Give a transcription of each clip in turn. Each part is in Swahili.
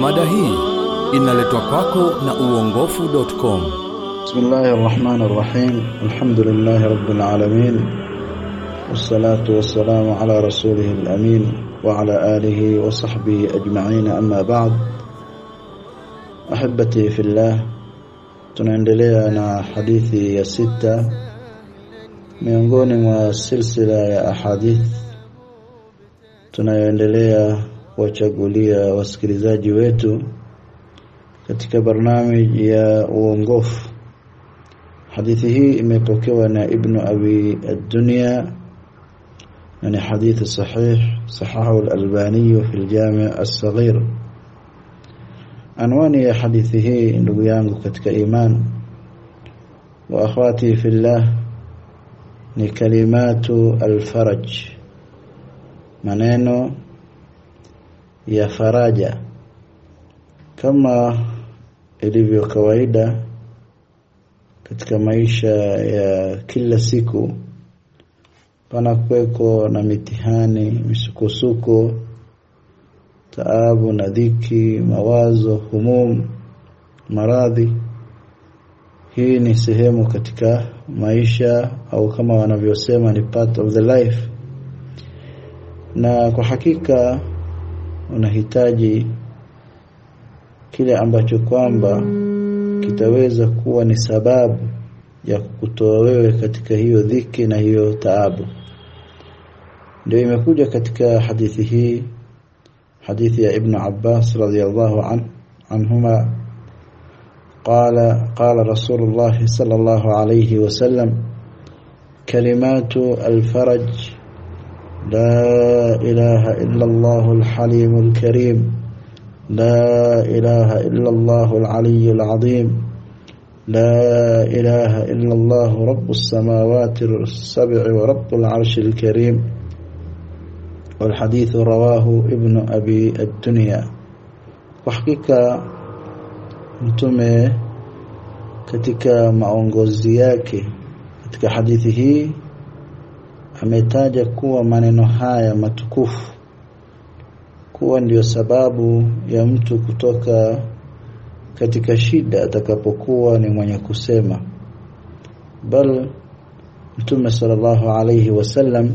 Mada hii inaletwa kwako na uongofu.com. بسم الله الرحمن الرحيم الحمد لله رب العالمين والصلاة والسلام على رسوله الأمين وعلى آله وصحبه أجمعين أما بعد أحبتي في الله tunaendelea na hadithi ya sita miongoni mwa silsila ya ahadith tunayoendelea kuwachagulia wasikilizaji wetu katika barnamiji ya uongofu hadithi hii imepokewa na ibnu abi ad-dunya na ni hadithi sahih sahahu al-albani fi al-jami' as-saghir anwani ya hadithi hii ndugu yangu katika iman wa akhwati fillah ni kalimatu al-faraj maneno ya faraja. Kama ilivyo kawaida katika maisha ya kila siku pana kweko na mitihani misukosuko taabu na dhiki mawazo humum maradhi. Hii ni sehemu katika maisha au kama wanavyosema ni part of the life na kwa hakika unahitaji kile ambacho kwamba kitaweza kuwa ni sababu ya kukutoa wewe katika hiyo dhiki na hiyo taabu ndio imekuja katika hadithi hii hadithi ya ibn Abbas radhiyallahu an anhuma قال قال رسول الله صلى الله عليه وسلم كلمات الفرج لا إله إلا الله الحليم الكريم. لا إله إلا الله العلي العظيم. لا إله إلا الله رب السماوات السبع ورب العرش الكريم. والحديث رواه ابن أبي الدنيا. وحقيقة mtume katika maongozi yake katika ametaja kuwa maneno haya matukufu kuwa ndiyo sababu ya mtu kutoka katika shida atakapokuwa ni mwenye kusema. Bal mtume sallallahu alayhi wasallam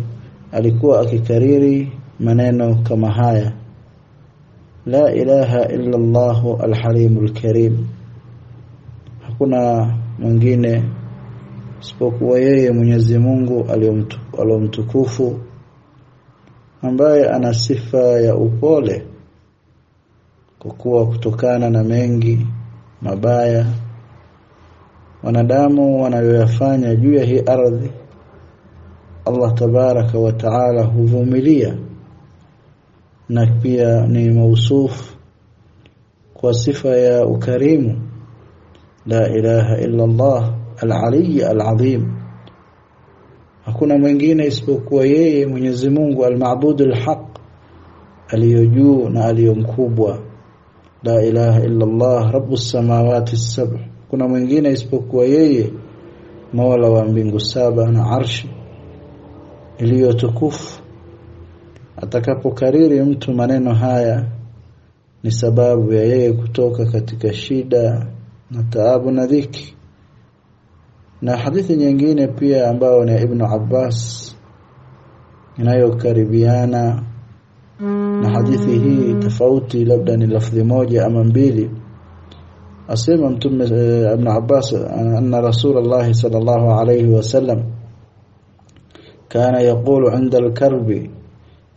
alikuwa akikariri maneno kama haya. La ilaha illa Allah alhalimul karim. Hakuna mwingine isipokuwa yeye Mwenyezi Mungu aliyomtukufu ambaye ana sifa ya upole kwa kuwa kutokana na mengi mabaya wanadamu wanayoyafanya juu ya hii ardhi Allah tabaraka wa taala huvumilia na pia ni mausufu kwa sifa ya ukarimu. La ilaha illa Allah al-ali al-azim. Hakuna mwingine isipokuwa yeye Mwenyezi Mungu al-Ma'bud al-Haq aliyojuu na aliyomkubwa la ilaha illa Allah rabbus samawati as-sab' kuna mwingine isipokuwa yeye Mola wa mbingu saba na arshi iliyo tukufu. Atakapokariri mtu maneno haya ni sababu ya yeye kutoka katika shida na taabu na dhiki na hadithi nyingine pia ambayo ni Ibn Abbas inayokaribiana na hadithi hii tofauti labda ni lafdhi moja ama mbili. Asema mtume Ibn Abbas anna Rasulullah sallallahu alayhi wasallam kana yaqulu 'inda al-karbi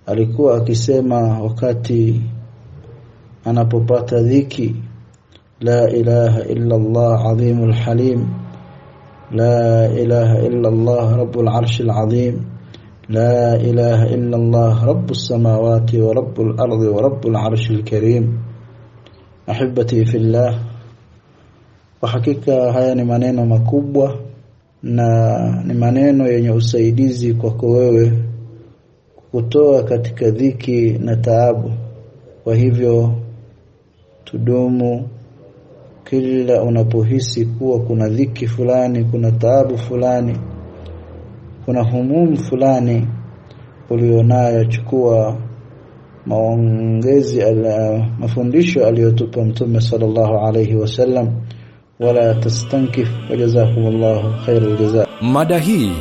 alikuwa akisema wakati anapopata dhiki la ilaha illa Allah azimul halim لا إله إلا الله رب العرش العظيم لا إله إلا الله رب السماوات ورب الأرض ورب العرش الكريم أحبتي في الله وحقيقة haya ni maneno makubwa na ni maneno yenye usaidizi kwako wewe kutoa katika dhiki na taabu kwa hivyo tudumu kila unapohisi kuwa kuna dhiki fulani kuna taabu fulani kuna humumu fulani ulionayo chukua maongezi ala mafundisho aliyotupa mtume sallallahu alayhi wasallam wala tastankif wajazakumullahu khairul jazaa Mada hii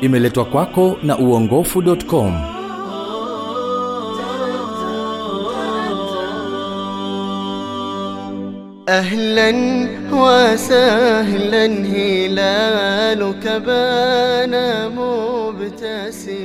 imeletwa kwako na uongofu.com. أهلا وسهلا هلالك بان مبتسما.